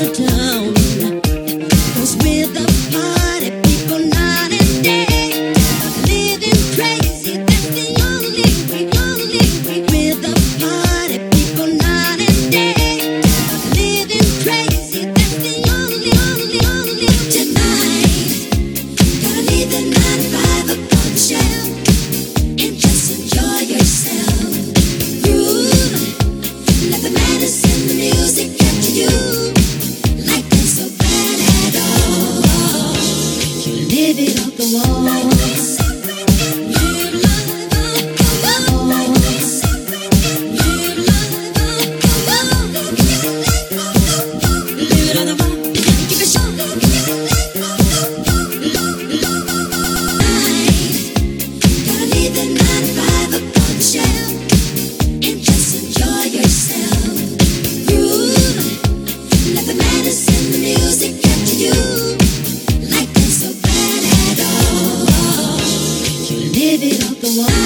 the time. alone. one.